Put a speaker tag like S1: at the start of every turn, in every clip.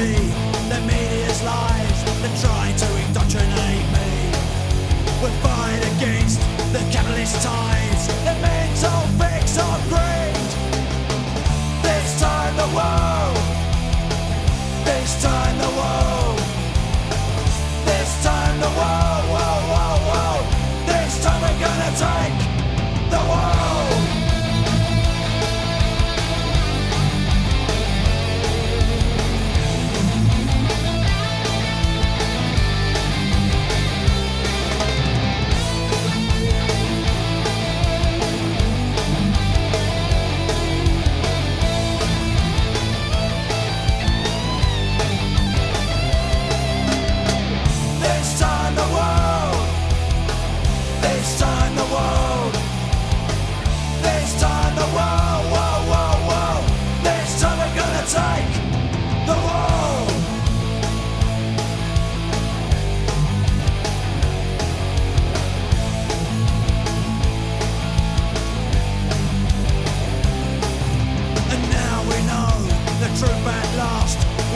S1: false lies that try to indoctrinate me. We'll fight against the capitalist the mental. This time the world, this time the world, this time the world, whoa, whoa, whoa. This time we're gonna take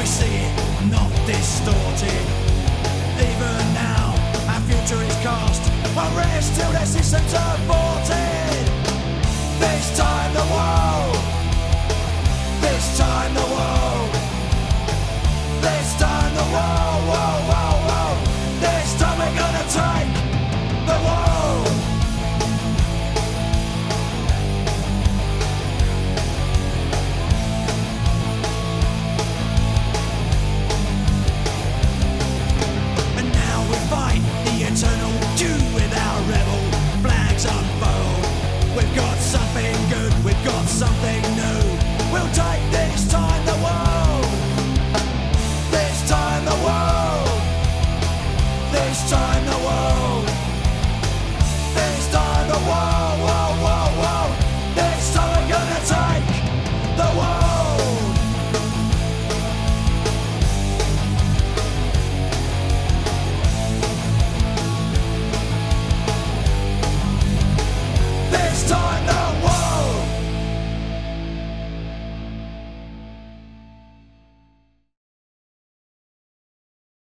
S1: We see not distorted. Even now, our future is cast. Won't rest till their systems are aborted. This time the world.